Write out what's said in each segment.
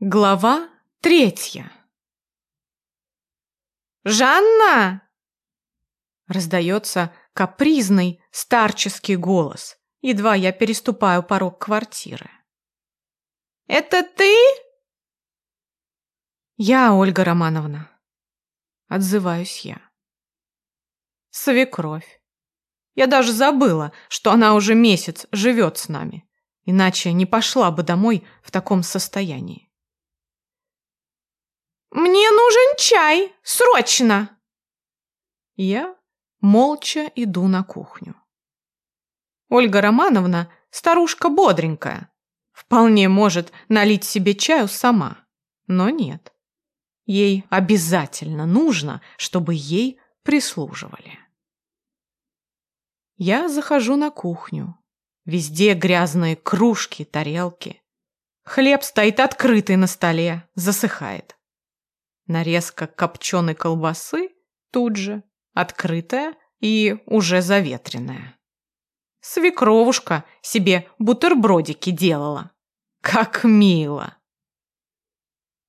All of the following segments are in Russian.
Глава третья. «Жанна!» Раздается капризный старческий голос, едва я переступаю порог квартиры. «Это ты?» «Я, Ольга Романовна», — отзываюсь я. «Свекровь. Я даже забыла, что она уже месяц живет с нами, иначе не пошла бы домой в таком состоянии. «Мне нужен чай! Срочно!» Я молча иду на кухню. Ольга Романовна старушка бодренькая. Вполне может налить себе чаю сама. Но нет. Ей обязательно нужно, чтобы ей прислуживали. Я захожу на кухню. Везде грязные кружки, тарелки. Хлеб стоит открытый на столе, засыхает. Нарезка копченой колбасы тут же, открытая и уже заветренная. Свекровушка себе бутербродики делала. Как мило!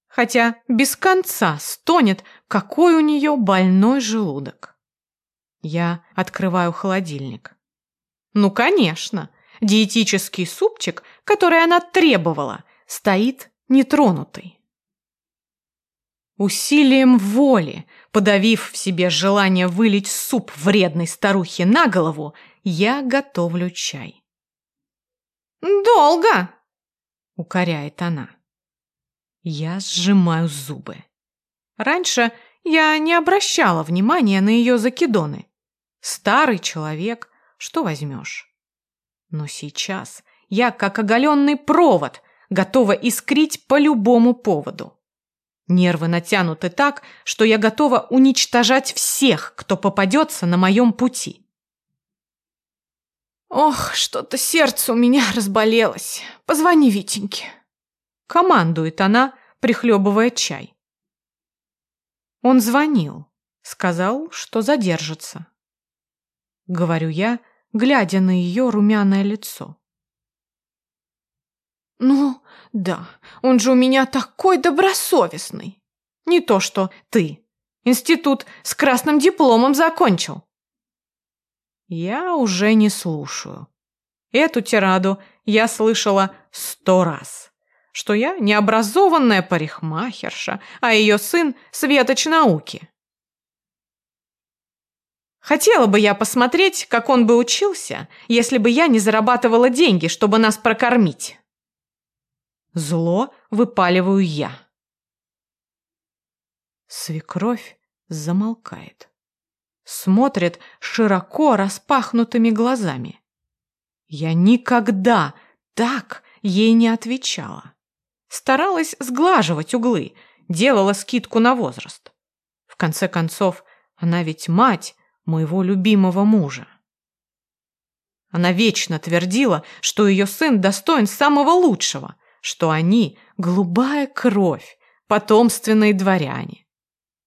Хотя без конца стонет, какой у нее больной желудок. Я открываю холодильник. Ну, конечно, диетический супчик, который она требовала, стоит нетронутый. Усилием воли, подавив в себе желание вылить суп вредной старухе на голову, я готовлю чай. «Долго!» — укоряет она. Я сжимаю зубы. Раньше я не обращала внимания на ее закидоны. Старый человек, что возьмешь? Но сейчас я, как оголенный провод, готова искрить по любому поводу. Нервы натянуты так, что я готова уничтожать всех, кто попадется на моем пути. «Ох, что-то сердце у меня разболелось. Позвони Витеньке». Командует она, прихлебывая чай. Он звонил, сказал, что задержится. Говорю я, глядя на ее румяное лицо. «Ну, да, он же у меня такой добросовестный. Не то что ты. Институт с красным дипломом закончил». Я уже не слушаю. Эту тираду я слышала сто раз. Что я необразованная парикмахерша, а ее сын – светоч науки. Хотела бы я посмотреть, как он бы учился, если бы я не зарабатывала деньги, чтобы нас прокормить. Зло выпаливаю я. Свекровь замолкает. Смотрит широко распахнутыми глазами. Я никогда так ей не отвечала. Старалась сглаживать углы, делала скидку на возраст. В конце концов, она ведь мать моего любимого мужа. Она вечно твердила, что ее сын достоин самого лучшего, что они – голубая кровь, потомственные дворяне,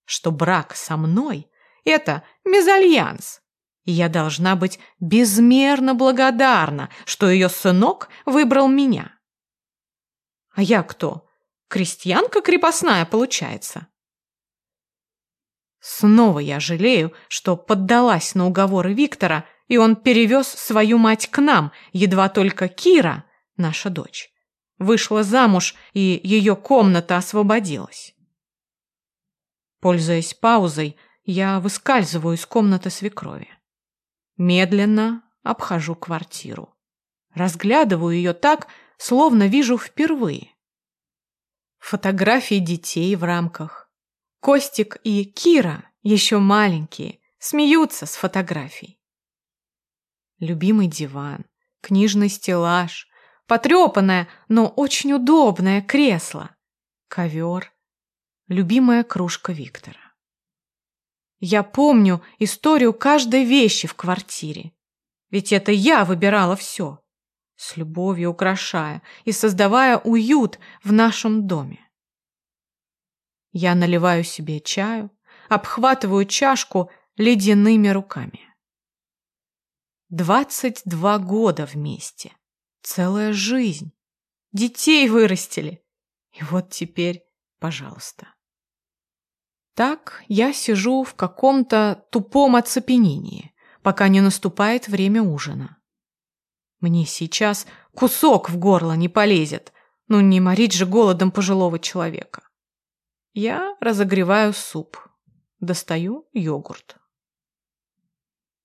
что брак со мной – это мезальянс, и я должна быть безмерно благодарна, что ее сынок выбрал меня. А я кто? Крестьянка крепостная, получается. Снова я жалею, что поддалась на уговоры Виктора, и он перевез свою мать к нам, едва только Кира, наша дочь, вышла замуж, и ее комната освободилась. Пользуясь паузой, я выскальзываю из комнаты свекрови. Медленно обхожу квартиру. Разглядываю ее так, словно вижу впервые. Фотографии детей в рамках. Костик и Кира, еще маленькие, смеются с фотографий. Любимый диван, книжный стеллаж, потрепанное, но очень удобное кресло, ковер, любимая кружка Виктора. Я помню историю каждой вещи в квартире. Ведь это я выбирала все, с любовью украшая и создавая уют в нашем доме. Я наливаю себе чаю, обхватываю чашку ледяными руками. Двадцать два года вместе. Целая жизнь. Детей вырастили. И вот теперь, пожалуйста. Так я сижу в каком-то тупом оцепенении, пока не наступает время ужина. Мне сейчас кусок в горло не полезет, ну не морить же голодом пожилого человека. Я разогреваю суп, достаю йогурт.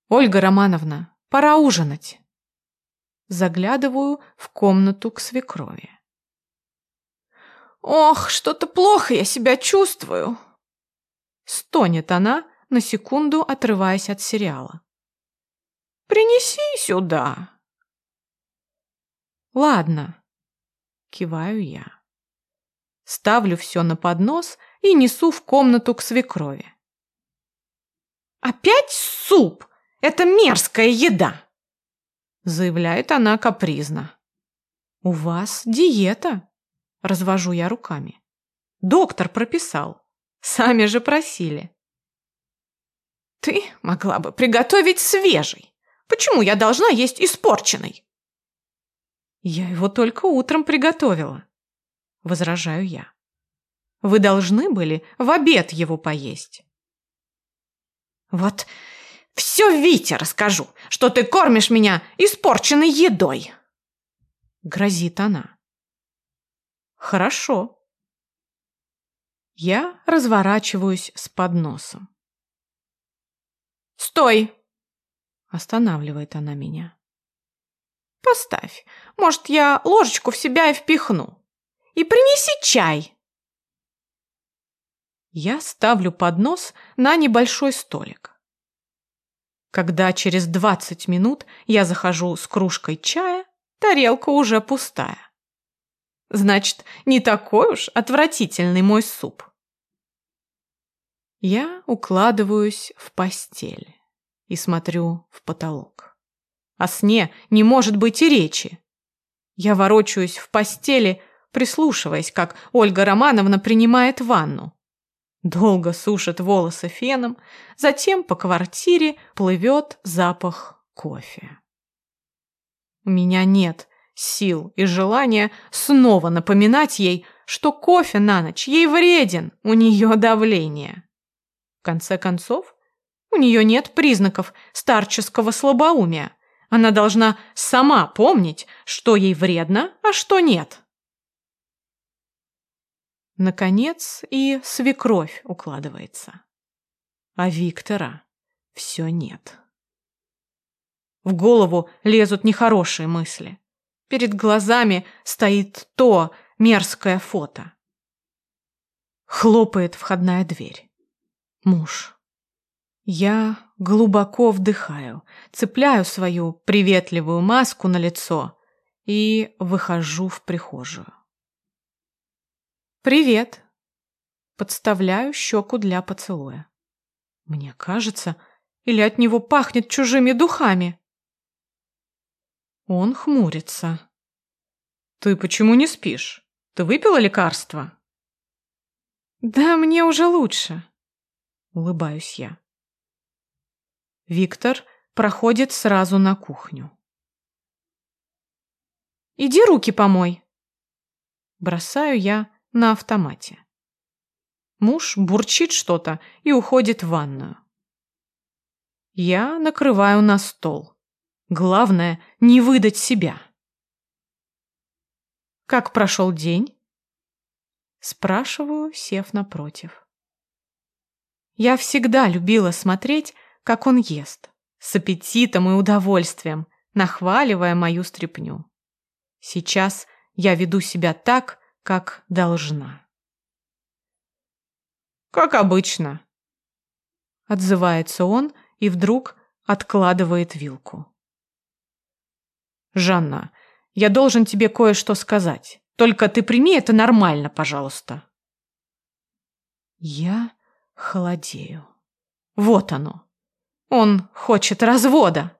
«Ольга Романовна, пора ужинать!» Заглядываю в комнату к свекрови. «Ох, что-то плохо я себя чувствую!» Стонет она, на секунду отрываясь от сериала. «Принеси сюда!» «Ладно», — киваю я. Ставлю все на поднос и несу в комнату к свекрови. «Опять суп? Это мерзкая еда!» Заявляет она капризно. «У вас диета?» Развожу я руками. «Доктор прописал. Сами же просили». «Ты могла бы приготовить свежий. Почему я должна есть испорченный?» «Я его только утром приготовила», — возражаю я. «Вы должны были в обед его поесть». «Вот все Вите расскажу, что ты кормишь меня испорченной едой!» Грозит она. «Хорошо». Я разворачиваюсь с подносом. «Стой!» Останавливает она меня. Поставь. Может, я ложечку в себя и впихну. И принеси чай. Я ставлю поднос на небольшой столик. Когда через 20 минут я захожу с кружкой чая, тарелка уже пустая. Значит, не такой уж отвратительный мой суп. Я укладываюсь в постель и смотрю в потолок. О сне не может быть и речи. Я ворочаюсь в постели, прислушиваясь, как Ольга Романовна принимает ванну. Долго сушит волосы феном, затем по квартире плывет запах кофе. У меня нет сил и желания снова напоминать ей, что кофе на ночь ей вреден, у нее давление. В конце концов, у нее нет признаков старческого слабоумия. Она должна сама помнить, что ей вредно, а что нет. Наконец и свекровь укладывается. А Виктора все нет. В голову лезут нехорошие мысли. Перед глазами стоит то мерзкое фото. Хлопает входная дверь. Муж. Я глубоко вдыхаю, цепляю свою приветливую маску на лицо и выхожу в прихожую. «Привет!» Подставляю щеку для поцелуя. Мне кажется, или от него пахнет чужими духами. Он хмурится. «Ты почему не спишь? Ты выпила лекарство?» «Да мне уже лучше», — улыбаюсь я. Виктор проходит сразу на кухню. «Иди руки помой!» Бросаю я на автомате. Муж бурчит что-то и уходит в ванную. Я накрываю на стол. Главное, не выдать себя. «Как прошел день?» Спрашиваю, сев напротив. Я всегда любила смотреть, как он ест, с аппетитом и удовольствием, нахваливая мою стряпню. Сейчас я веду себя так, как должна. «Как обычно», — отзывается он и вдруг откладывает вилку. «Жанна, я должен тебе кое-что сказать. Только ты прими это нормально, пожалуйста». Я холодею. Вот оно. Он хочет развода.